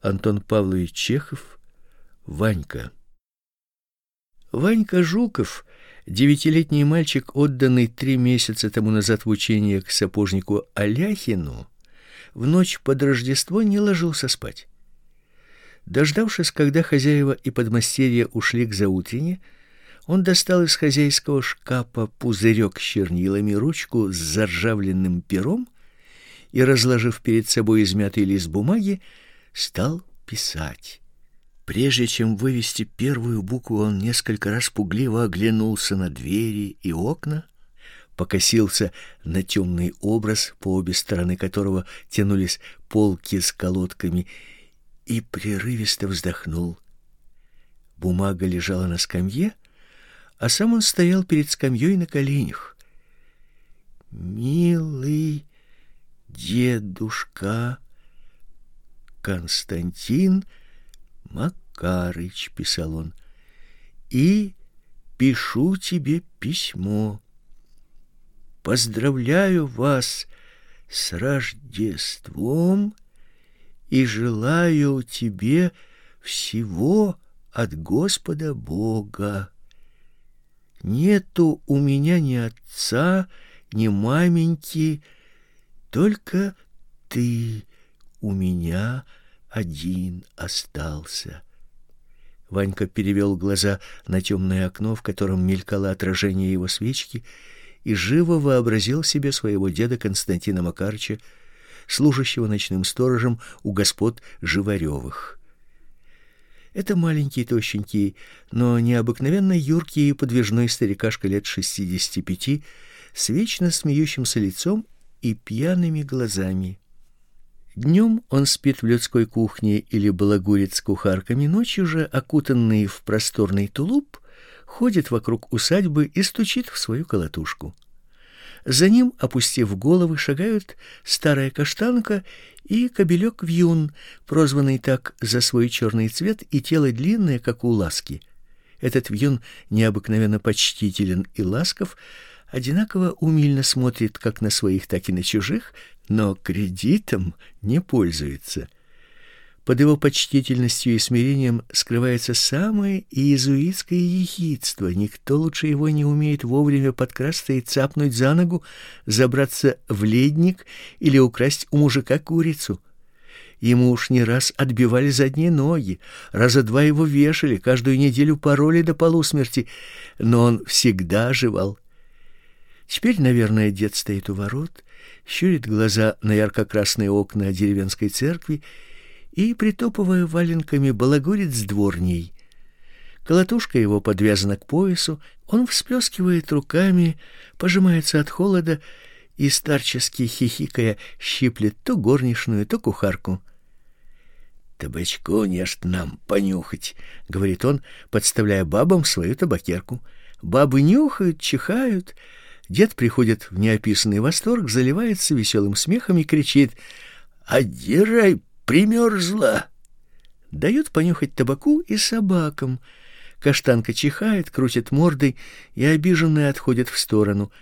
Антон Павлович Чехов, Ванька. Ванька Жуков, девятилетний мальчик, отданный три месяца тому назад в учение к сапожнику Аляхину, в ночь под Рождество не ложился спать. Дождавшись, когда хозяева и подмастерья ушли к заутрене, он достал из хозяйского шкафа пузырек с чернилами, ручку с заржавленным пером и, разложив перед собой измятый лист бумаги, стал писать. Прежде чем вывести первую букву, он несколько раз пугливо оглянулся на двери и окна, покосился на темный образ, по обе стороны которого тянулись полки с колодками, и прерывисто вздохнул. Бумага лежала на скамье, а сам он стоял перед скамьей на коленях. «Милый дедушка Константин Макарыч», — писал он, — «и пишу тебе письмо. Поздравляю вас с Рождеством и желаю тебе всего от Господа Бога. Нету у меня ни отца, ни маменьки, только ты у меня один остался. Ванька перевел глаза на темное окно, в котором мелькало отражение его свечки, и живо вообразил себе своего деда Константина Макарыча, служащего ночным сторожем у господ Живаревых. Это маленький, тощенький, но необыкновенно юркий и подвижной старикашка лет шестидесяти пяти, с вечно смеющимся лицом и пьяными глазами. Днем он спит в людской кухне или балагурит с кухарками, ночью же, окутанный в просторный тулуп, ходит вокруг усадьбы и стучит в свою колотушку. За ним, опустив головы, шагают старая каштанка и кобелек вьюн, прозванный так за свой черный цвет и тело длинное, как у ласки. Этот вьюн необыкновенно почтителен и ласков, одинаково умильно смотрит как на своих, так и на чужих, но кредитом не пользуется. Под его почтительностью и смирением скрывается самое иезуитское ехидство. Никто лучше его не умеет вовремя подкрасться и цапнуть за ногу, забраться в ледник или украсть у мужика курицу. Ему уж не раз отбивали задние ноги, раза два его вешали, каждую неделю пороли до полусмерти, но он всегда оживал. Теперь, наверное, дед стоит у ворот, щурит глаза на ярко-красные окна деревенской церкви и, притопывая валенками, балагурит с дворней. Колотушка его подвязана к поясу, он всплескивает руками, пожимается от холода и, старчески хихикая, щиплет то горничную, то кухарку. «Табачку нечт нам понюхать», — говорит он, подставляя бабам свою табакерку. Бабы нюхают, чихают. Дед приходит в неописанный восторг, заливается веселым смехом и кричит «Отдирай примерзла. Дают понюхать табаку и собакам. Каштанка чихает, крутит мордой и обиженная отходит в сторону.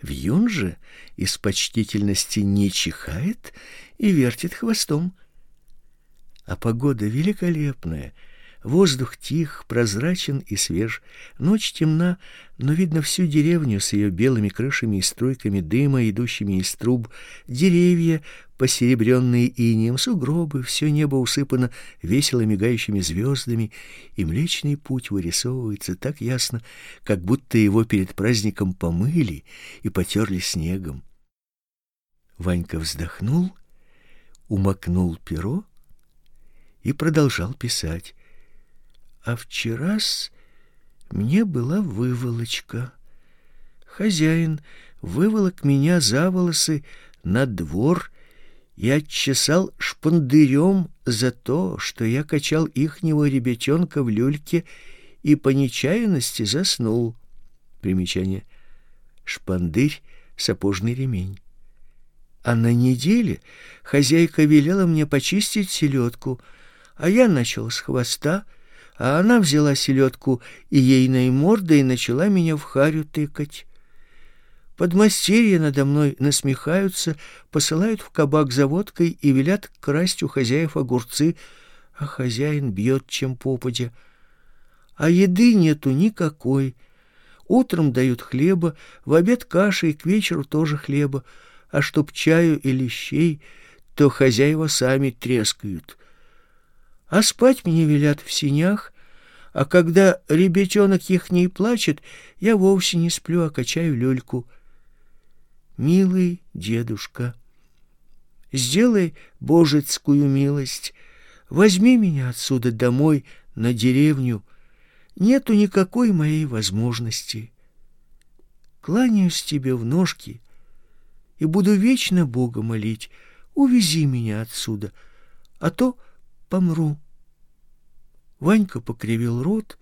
Вьюн же из почтительности не чихает и вертит хвостом. А погода великолепная — Воздух тих, прозрачен и свеж. Ночь темна, но видно всю деревню с ее белыми крышами и струйками дыма, идущими из труб, деревья, посеребренные инеем, сугробы, все небо усыпано весело мигающими звездами, и Млечный Путь вырисовывается так ясно, как будто его перед праздником помыли и потерли снегом. Ванька вздохнул, умокнул перо и продолжал писать. А вчера-с мне была выволочка. Хозяин выволок меня за волосы на двор и отчесал шпандырем за то, что я качал ихнего ребятенка в люльке и по нечаянности заснул. Примечание. Шпандырь — сапожный ремень. А на неделе хозяйка велела мне почистить селедку, а я начал с хвоста — а она взяла селедку и ейной мордой начала меня в харю тыкать. Подмастерья надо мной насмехаются, посылают в кабак за водкой и велят красть у хозяев огурцы, а хозяин бьет чем попадя. А еды нету никакой. Утром дают хлеба, в обед каши и к вечеру тоже хлеба, а чтоб чаю или щей, то хозяева сами трескают. А спать мне велят в синях, а когда ребятенок их не плачет, я вовсе не сплю, а качаю люльку. Милый дедушка, сделай божецкую милость, возьми меня отсюда домой, на деревню. Нету никакой моей возможности. Кланяюсь тебе в ножки и буду вечно Бога молить. Увези меня отсюда, а то помру. Ванька покривил рот,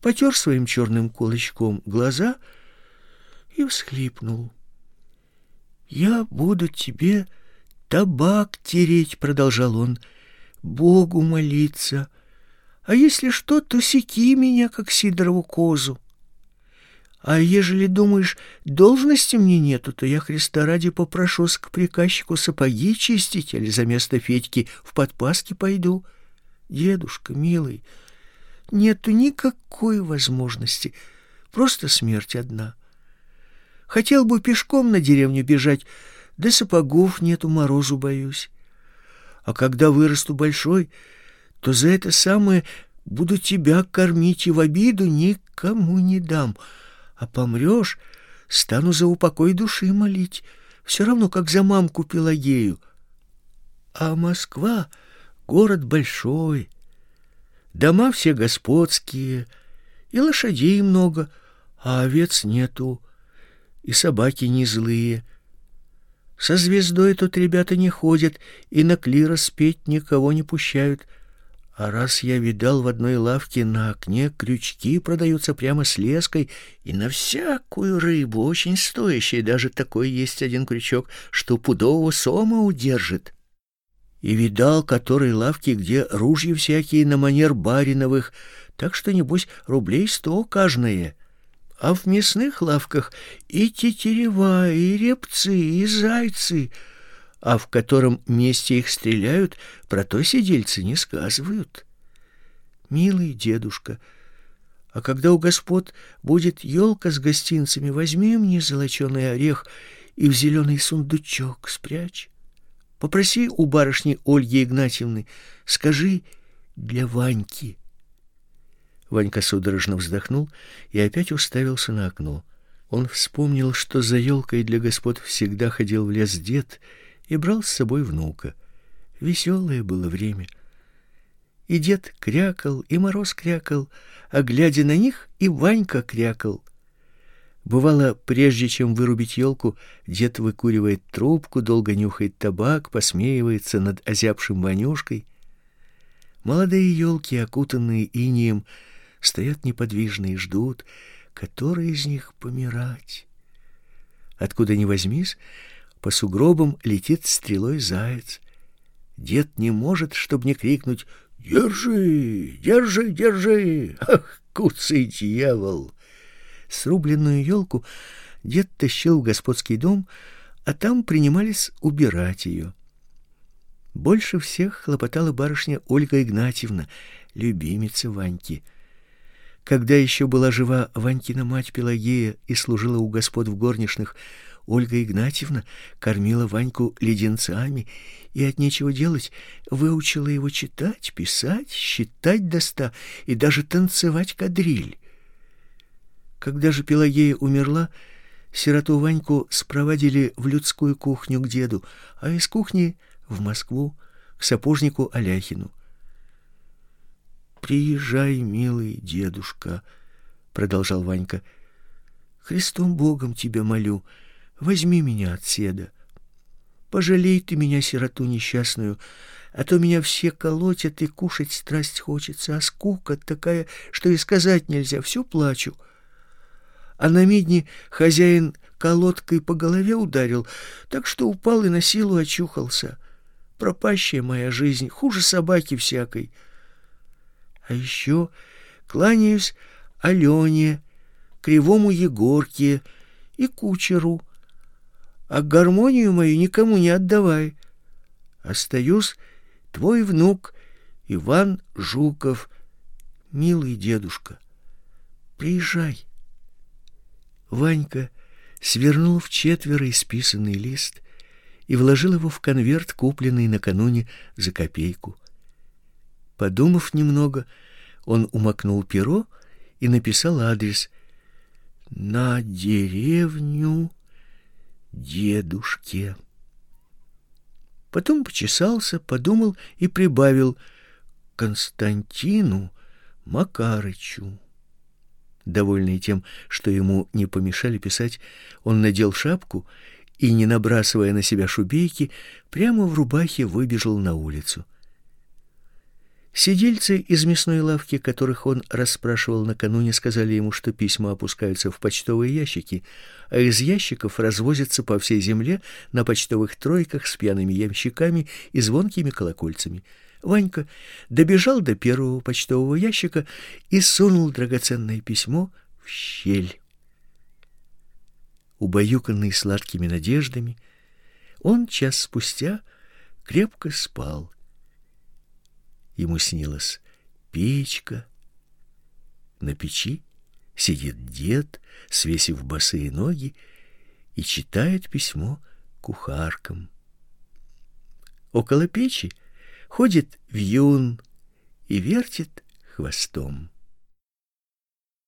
потер своим черным кулачком глаза и всхлипнул. «Я буду тебе табак тереть», — продолжал он, — «Богу молиться, а если что, то секи меня, как Сидорову козу. А ежели думаешь, должности мне нету, то я Христа ради попрошусь к приказчику сапоги чистить, или за место Федьки в подпаски пойду». Дедушка, милый, нету никакой возможности, просто смерть одна. Хотел бы пешком на деревню бежать, да сапогов нету, морозу боюсь. А когда вырасту большой, то за это самое буду тебя кормить и в обиду никому не дам. А помрешь, стану за упокой души молить, все равно, как за мамку Пелагею. А Москва Город большой, дома все господские, и лошадей много, а овец нету, и собаки не злые. Со звездой тут ребята не ходят, и на клира спеть никого не пущают. А раз я видал в одной лавке на окне крючки продаются прямо с леской, и на всякую рыбу, очень стоящий, даже такой есть один крючок, что пудового сома удержит и видал который лавки, где ружья всякие на манер бариновых, так что, небось, рублей сто каждое. А в мясных лавках и тетерева, и репцы, и зайцы, а в котором месте их стреляют, про то сидельцы не сказывают. Милый дедушка, а когда у господ будет елка с гостинцами, возьми мне золоченый орех и в зеленый сундучок спрячь. Попроси у барышни Ольги Игнатьевны, скажи для Ваньки. Ванька судорожно вздохнул и опять уставился на окно. Он вспомнил, что за елкой для господ всегда ходил в лес дед и брал с собой внука. Веселое было время. И дед крякал, и мороз крякал, а глядя на них, и Ванька крякал. Бывало, прежде чем вырубить елку, дед выкуривает трубку, долго нюхает табак, посмеивается над озябшим вонюшкой. Молодые елки, окутанные инеем, стоят неподвижно и ждут, который из них помирать. Откуда ни возьмись, по сугробам летит стрелой заяц. Дед не может, чтобы не крикнуть «Держи! Держи! Держи! Ах, куцый дьявол!» Срубленную елку дед тащил в господский дом, а там принимались убирать ее. Больше всех хлопотала барышня Ольга Игнатьевна, любимица Ваньки. Когда еще была жива Ванькина мать Пелагея и служила у господ в горничных, Ольга Игнатьевна кормила Ваньку леденцами и от нечего делать выучила его читать, писать, считать до ста и даже танцевать кадриль. Когда же Пелагея умерла, сироту Ваньку спроводили в людскую кухню к деду, а из кухни в Москву к сапожнику Аляхину. Приезжай, милый дедушка, продолжал Ванька. Христом Богом тебя молю, возьми меня от седа. Пожалей ты меня, сироту несчастную, а то меня все колотят и кушать страсть хочется, а скука такая, что и сказать нельзя, все плачу а на медне хозяин колодкой по голове ударил, так что упал и на силу очухался. Пропащая моя жизнь, хуже собаки всякой. А еще кланяюсь Алене, кривому Егорке и кучеру. А гармонию мою никому не отдавай. Остаюсь твой внук Иван Жуков, милый дедушка, приезжай. Ванька свернул в четверо исписанный лист и вложил его в конверт, купленный накануне за копейку. Подумав немного, он умокнул перо и написал адрес на деревню дедушке. Потом почесался, подумал и прибавил Константину Макарычу. Довольный тем, что ему не помешали писать, он надел шапку и, не набрасывая на себя шубейки, прямо в рубахе выбежал на улицу. Сидельцы из мясной лавки, которых он расспрашивал накануне, сказали ему, что письма опускаются в почтовые ящики, а из ящиков развозятся по всей земле на почтовых тройках с пьяными ямщиками и звонкими колокольцами. Ванька добежал до первого почтового ящика и сунул драгоценное письмо в щель. Убаюканный сладкими надеждами, он час спустя крепко спал. Ему снилась печка. На печи сидит дед, свесив босые ноги, и читает письмо кухаркам. Около печи ходит вьюн и вертит хвостом.